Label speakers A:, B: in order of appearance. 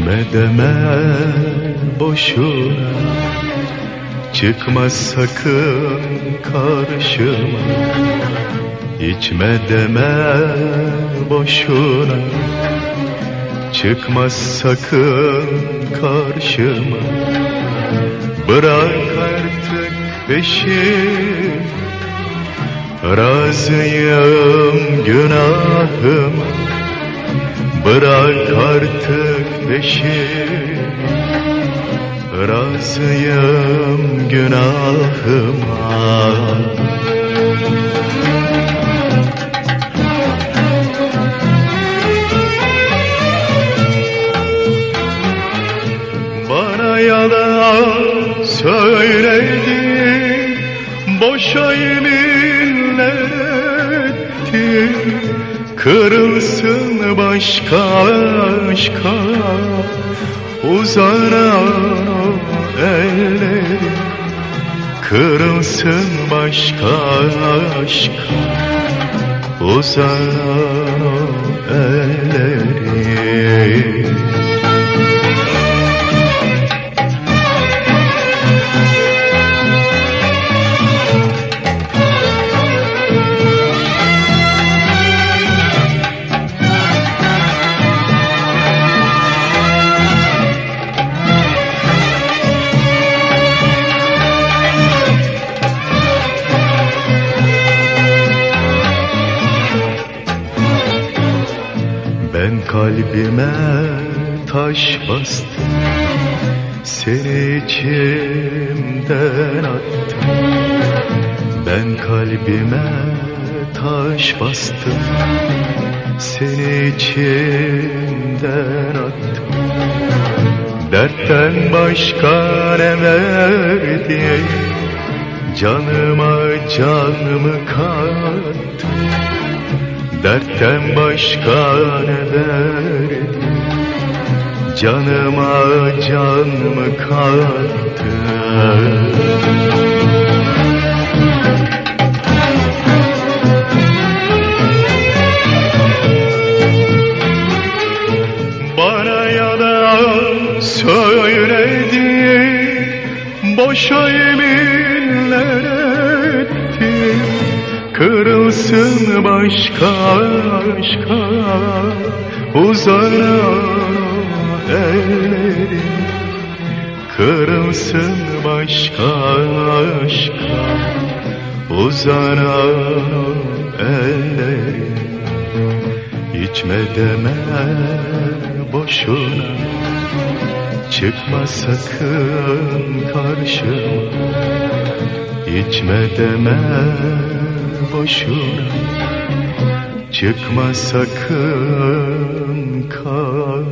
A: İçme deme boşuna. Çıkma sakın karşıma. İçme deme boşuna. Çıkma sakın karşıma. Bırak artık peşim Razıyım günahıma Bırak artık peşim Razıyım günahıma. Bana yalan söyledin Boşa yeminler ettin Kırılsın başka aşka Uzanan o ellerin Kırılsın başka aşka Uzanan Ben kalbime taş bastım Seni içimden attım. Ben kalbime taş bastım Seni içimden attım. Dertten başka ne verdi? Canıma canımı kattı Dertten başka ne verdi Canıma canımı kattı Bana yalan söyledi Boşa yeminler etti Kırılsın başka aşka Uzanan ellerin Kırılsın başka aşka Uzanan ellerin İçme deme boşuna Çıkma sakın karşıma. İçme deme boşuna Çıkma sakın karşıma